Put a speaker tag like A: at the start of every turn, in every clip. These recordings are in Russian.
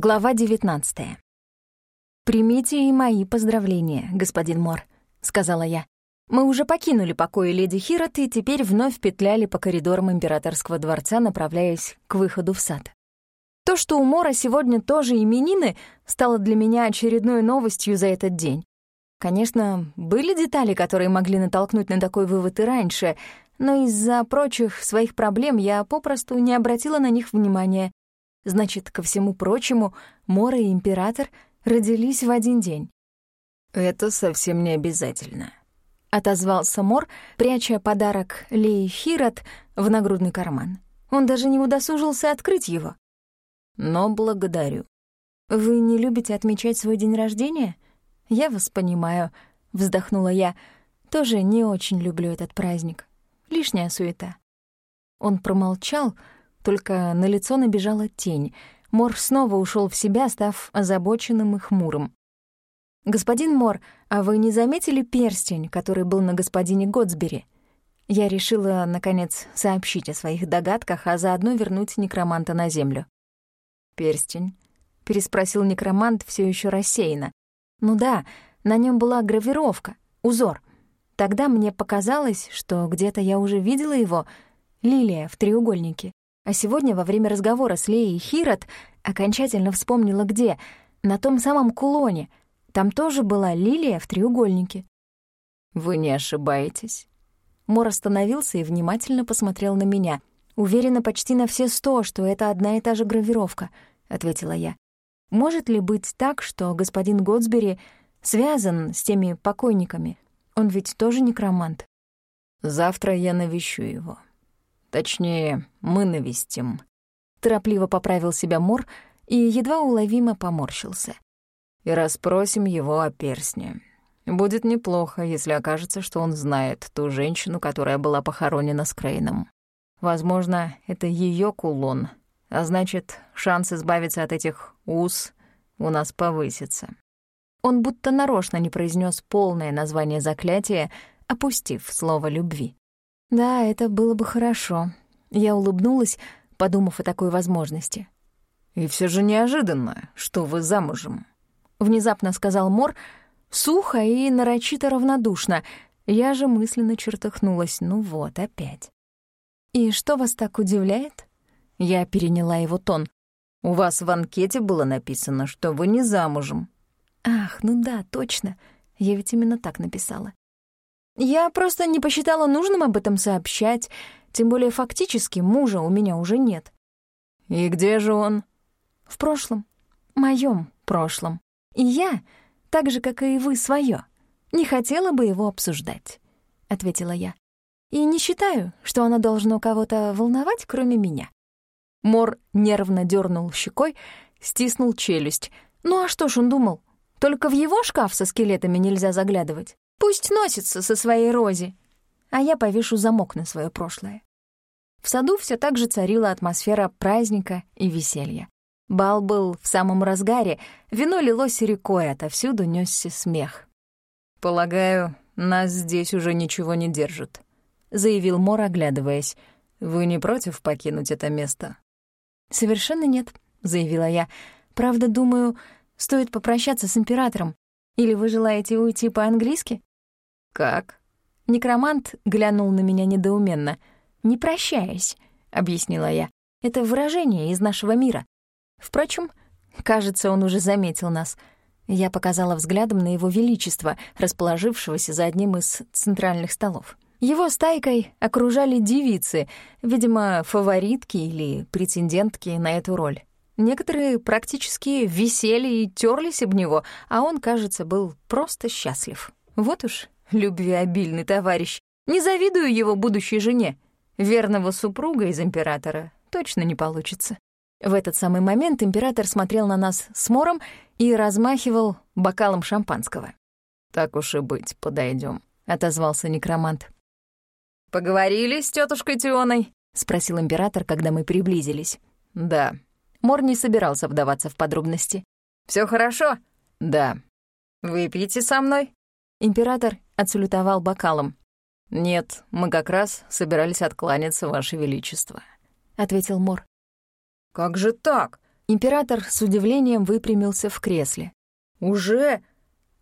A: Глава 19. «Примите и мои поздравления, господин Мор», — сказала я. Мы уже покинули покои леди Хирот и теперь вновь петляли по коридорам императорского дворца, направляясь к выходу в сад. То, что у Мора сегодня тоже именины, стало для меня очередной новостью за этот день. Конечно, были детали, которые могли натолкнуть на такой вывод и раньше, но из-за прочих своих проблем я попросту не обратила на них внимания. Значит, ко всему прочему, Мора и Император родились в один день.
B: «Это совсем не обязательно», —
A: отозвался Мор, пряча подарок Леи Хирот в нагрудный карман. Он даже не удосужился открыть его.
B: «Но благодарю».
A: «Вы не любите отмечать свой день рождения?» «Я вас понимаю», — вздохнула я. «Тоже не очень люблю этот праздник. Лишняя суета». Он промолчал, только на лицо набежала тень. Мор снова ушел в себя, став озабоченным и хмурым. «Господин Мор, а вы не заметили перстень, который был на господине Готсбери?» Я решила, наконец, сообщить о своих догадках, а заодно вернуть некроманта на землю.
B: «Перстень?»
A: — переспросил некромант все еще рассеянно. «Ну да, на нем была гравировка, узор. Тогда мне показалось, что где-то я уже видела его, лилия в треугольнике. А сегодня, во время разговора с Леей Хирот, окончательно вспомнила где. На том самом кулоне — там тоже была лилия в треугольнике.
B: «Вы не ошибаетесь?»
A: Мор остановился и внимательно посмотрел на меня. «Уверена почти на все сто, что это одна и та же гравировка», — ответила я. «Может ли быть так, что господин Готсбери связан с теми покойниками? Он ведь тоже некромант».
B: «Завтра я навещу его. Точнее, мы навестим».
A: Торопливо поправил себя Мор и едва уловимо поморщился
B: и расспросим его о персне. Будет неплохо, если окажется, что он знает ту женщину, которая была похоронена с Крейном. Возможно, это ее кулон, а значит, шанс избавиться от этих уз у нас повысится.
A: Он будто нарочно не произнес полное название заклятия, опустив слово «любви». Да, это было бы хорошо. Я улыбнулась, подумав о такой возможности.
B: «И все же неожиданно, что вы замужем», —
A: внезапно сказал Мор, сухо и нарочито равнодушно. Я же мысленно чертыхнулась. Ну вот, опять. «И что вас так удивляет?» Я переняла его тон.
B: «У вас в анкете было написано, что вы не замужем».
A: «Ах, ну да, точно. Я ведь именно так написала. Я просто не посчитала нужным об этом сообщать, тем более фактически мужа у меня уже нет».
B: «И где же он?»
A: «В прошлом. Моем прошлом». И я, так же, как и вы, свое, не хотела бы его обсуждать», — ответила я. «И не считаю, что оно должно кого-то волновать, кроме меня». Мор нервно дернул щекой, стиснул челюсть. «Ну а что ж он думал? Только в его шкаф со скелетами нельзя заглядывать. Пусть носится со своей Рози, а я повешу замок на свое прошлое». В саду все так же царила атмосфера праздника и веселья. Бал был в самом разгаре, вино лилось рекой, отовсюду нёсся смех.
B: «Полагаю, нас здесь уже ничего не держит», — заявил Мор, оглядываясь. «Вы не против покинуть это место?»
A: «Совершенно нет», — заявила я. «Правда, думаю, стоит попрощаться с императором. Или вы желаете уйти по-английски?»
B: «Как?»
A: Некромант глянул на меня недоуменно. «Не прощаясь», — объяснила я. «Это выражение из нашего мира. Впрочем, кажется, он уже заметил нас. Я показала взглядом на его величество, расположившегося за одним из центральных столов. Его стайкой окружали девицы, видимо, фаворитки или претендентки на эту роль. Некоторые практически висели и терлись об него, а он, кажется, был просто счастлив. Вот уж любвеобильный товарищ. Не завидую его будущей жене. Верного супруга из императора точно не получится. В этот самый момент император смотрел на нас с мором и размахивал бокалом шампанского.
B: «Так уж и быть, подойдем, отозвался некромант.
A: «Поговорили с тетушкой Тионой?» — спросил император, когда мы приблизились.
B: «Да».
A: Мор не собирался вдаваться в подробности. Все хорошо?»
B: «Да».
A: «Выпьете со мной?» Император отсалютовал бокалом.
B: «Нет, мы как раз собирались откланяться, Ваше Величество», —
A: ответил Мор.
B: «Как же так?»
A: Император с удивлением выпрямился в кресле.
B: «Уже?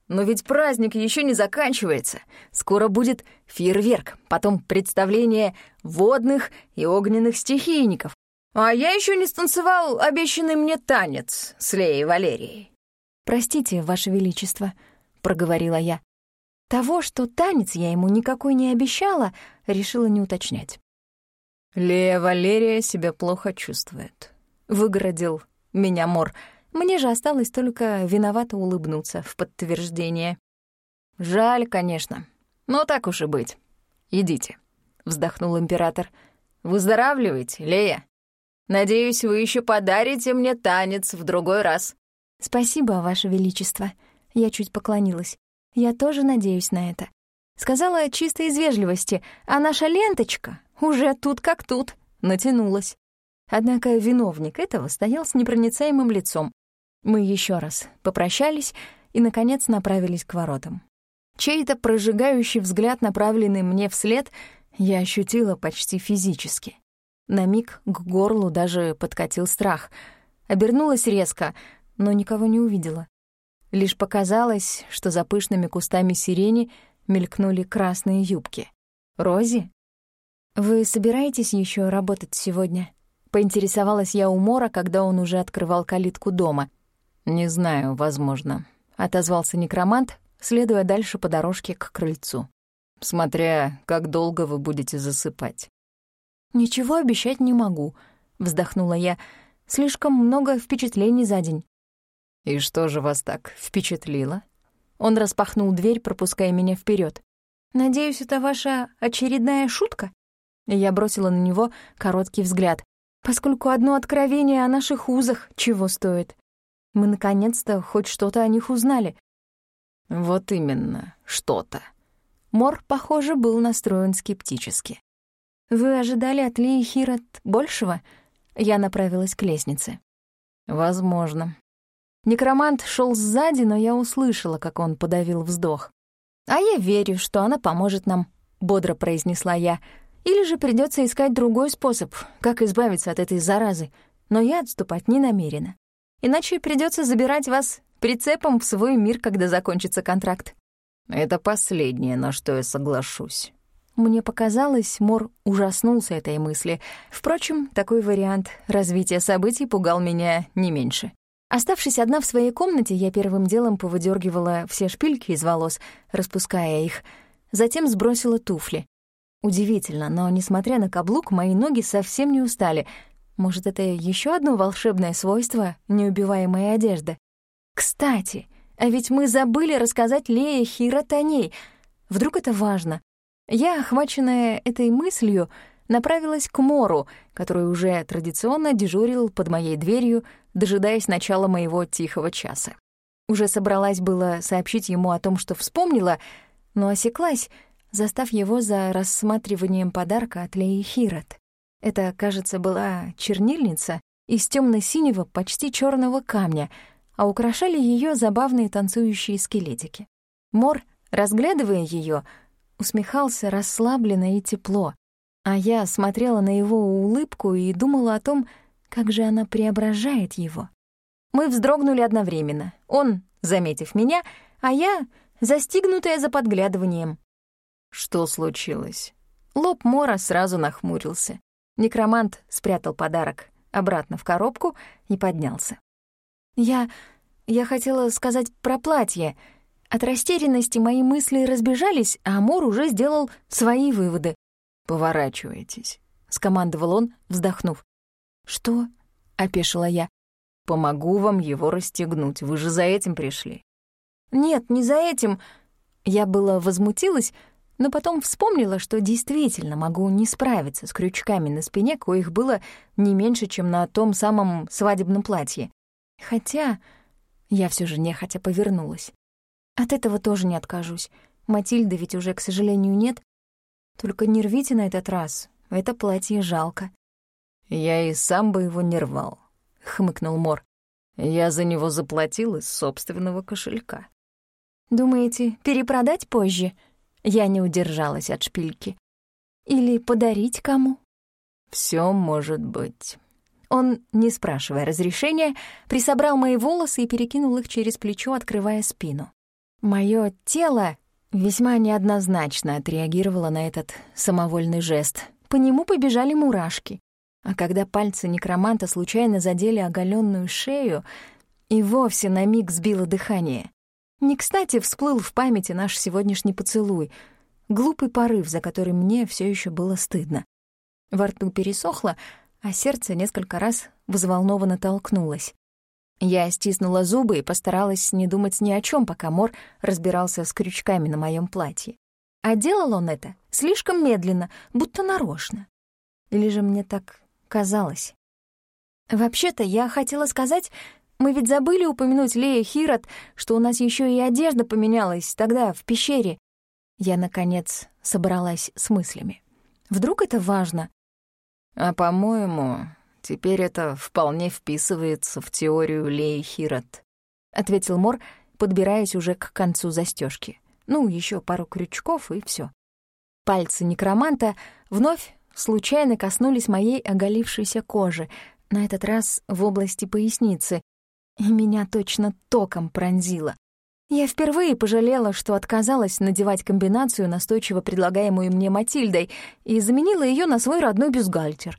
B: Но ведь праздник еще не заканчивается. Скоро будет фейерверк, потом представление водных и огненных стихийников. А я еще не станцевал обещанный мне танец с Леей Валерией».
A: «Простите, Ваше Величество», — проговорила я. Того, что танец я ему никакой не обещала, решила не уточнять.
B: «Лея Валерия себя плохо чувствует», — выгородил меня Мор. Мне же осталось только виновато улыбнуться в подтверждение. «Жаль, конечно, но так уж и быть. Идите», — вздохнул император. «Выздоравливайте, Лея. Надеюсь, вы еще подарите мне танец в другой раз».
A: «Спасибо, Ваше Величество». Я чуть поклонилась. Я тоже надеюсь на это. Сказала чисто из вежливости, а наша ленточка уже тут как тут натянулась. Однако виновник этого стоял с непроницаемым лицом. Мы еще раз попрощались и, наконец, направились к воротам. Чей-то прожигающий взгляд, направленный мне вслед, я ощутила почти физически. На миг к горлу даже подкатил страх. Обернулась резко, но никого не увидела. Лишь показалось, что за пышными кустами сирени мелькнули красные юбки. «Рози?» «Вы собираетесь еще работать сегодня?» Поинтересовалась я у Мора, когда он уже открывал калитку дома. «Не знаю, возможно», — отозвался некромант, следуя дальше по дорожке к крыльцу. «Смотря, как долго вы будете засыпать». «Ничего обещать не могу», — вздохнула я. «Слишком много впечатлений за день». «И что же вас так впечатлило?» Он распахнул дверь, пропуская меня вперед. «Надеюсь, это ваша очередная шутка?» Я бросила на него короткий взгляд, поскольку одно откровение о наших узах чего стоит. Мы наконец-то хоть что-то о них узнали. Вот именно, что-то. Мор, похоже, был настроен скептически. «Вы ожидали от Лии Хирот большего?» Я направилась к лестнице. «Возможно», Некромант шел сзади, но я услышала, как он подавил вздох. «А я верю, что она поможет нам», — бодро произнесла я. «Или же придется искать другой способ, как избавиться от этой заразы. Но я отступать не намерена. Иначе придется забирать вас прицепом в свой мир, когда закончится контракт». «Это последнее, на что я соглашусь». Мне показалось, Мор ужаснулся этой мысли. Впрочем, такой вариант развития событий пугал меня не меньше. Оставшись одна в своей комнате, я первым делом повыдергивала все шпильки из волос, распуская их, затем сбросила туфли. Удивительно, но, несмотря на каблук, мои ноги совсем не устали. Может, это еще одно волшебное свойство неубиваемой одежды? Кстати, а ведь мы забыли рассказать Лее Хирот о ней. Вдруг это важно? Я, охваченная этой мыслью, направилась к Мору, который уже традиционно дежурил под моей дверью, дожидаясь начала моего тихого часа. Уже собралась было сообщить ему о том, что вспомнила, но осеклась, застав его за рассматриванием подарка от Леи Хирот. Это, кажется, была чернильница из темно синего почти черного камня, а украшали ее забавные танцующие скелетики. Мор, разглядывая ее, усмехался расслабленно и тепло, а я смотрела на его улыбку и думала о том, как же она преображает его. Мы вздрогнули одновременно. Он, заметив меня, а я, застигнутая за подглядыванием. Что случилось? Лоб Мора сразу нахмурился. Некромант спрятал подарок обратно в коробку и поднялся. «Я... я хотела сказать про платье. От растерянности мои мысли разбежались, а Мор уже сделал свои выводы. «Поворачивайтесь», — скомандовал он, вздохнув. «Что?» — опешила я. «Помогу вам его расстегнуть, вы же за этим пришли». «Нет, не за этим». Я было возмутилась, но потом вспомнила, что действительно могу не справиться с крючками на спине, коих было не меньше, чем на том самом свадебном платье. Хотя я все же нехотя повернулась. От этого тоже не откажусь. Матильды ведь уже, к сожалению, нет, только не рвите на этот раз, это платье жалко». «Я и сам бы его не рвал», — хмыкнул Мор. «Я за него заплатил из собственного кошелька». «Думаете, перепродать позже?» Я не удержалась от шпильки. «Или подарить кому?» Все может быть», Он, не спрашивая разрешения, присобрал мои волосы и перекинул их через плечо, открывая спину. Моё тело весьма неоднозначно отреагировало на этот самовольный жест. По нему побежали мурашки. А когда пальцы некроманта случайно задели оголенную шею, и вовсе на миг сбило дыхание. Не кстати всплыл в памяти наш сегодняшний поцелуй, глупый порыв, за который мне все еще было стыдно. Во рту пересохло, а сердце несколько раз взволнованно толкнулось. Я стиснула зубы и постаралась не думать ни о чем, пока Мор разбирался с крючками на моем платье. А делал он это слишком медленно, будто нарочно. Или же мне так казалось? Вообще-то я хотела сказать, мы ведь забыли упомянуть Лея Хирот, что у нас еще и одежда поменялась тогда, в пещере. Я, наконец, собралась с мыслями. Вдруг это важно?
B: А, по-моему, теперь это вполне вписывается в теорию Леи Хирот,
A: ответил Мор, подбираясь уже к концу застежки. Ну, еще пару крючков и все. Пальцы некроманта вновь случайно коснулись моей оголившейся кожи, на этот раз в области поясницы, и меня точно током пронзило. Я впервые пожалела, что отказалась надевать комбинацию, настойчиво предлагаемую мне Матильдой, и заменила ее на свой родной бюстгальтер.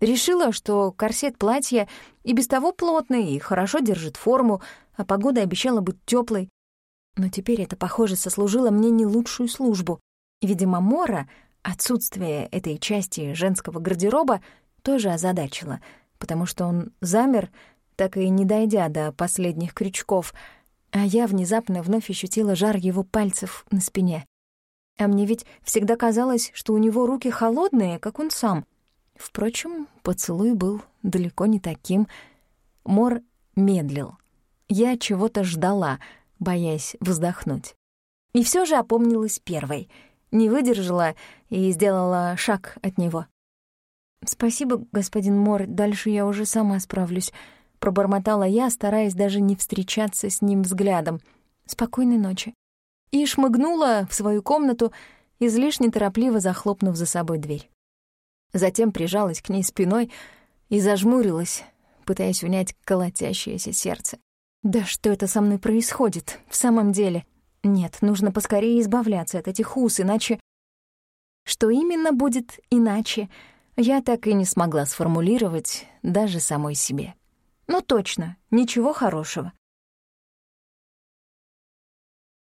A: Решила, что корсет платья и без того плотный и хорошо держит форму, а погода обещала быть теплой. Но теперь это, похоже, сослужило мне не лучшую службу. Видимо, Мора, отсутствие этой части женского гардероба, тоже озадачило, потому что он замер, так и не дойдя до последних крючков, а я внезапно вновь ощутила жар его пальцев на спине. А мне ведь всегда казалось, что у него руки холодные, как он сам. Впрочем, поцелуй был далеко не таким. Мор медлил. Я чего-то ждала, боясь вздохнуть. И все же опомнилась первой, не выдержала и сделала шаг от него. «Спасибо, господин Мор, дальше я уже сама справлюсь», — пробормотала я, стараясь даже не встречаться с ним взглядом. «Спокойной ночи». И шмыгнула в свою комнату, излишне торопливо захлопнув за собой дверь. Затем прижалась к ней спиной и зажмурилась, пытаясь унять колотящееся сердце. «Да что это со мной происходит в самом деле? Нет, нужно поскорее избавляться от этих уз, иначе...» Что именно будет иначе, я так и не смогла сформулировать даже самой себе. Ну точно, ничего хорошего.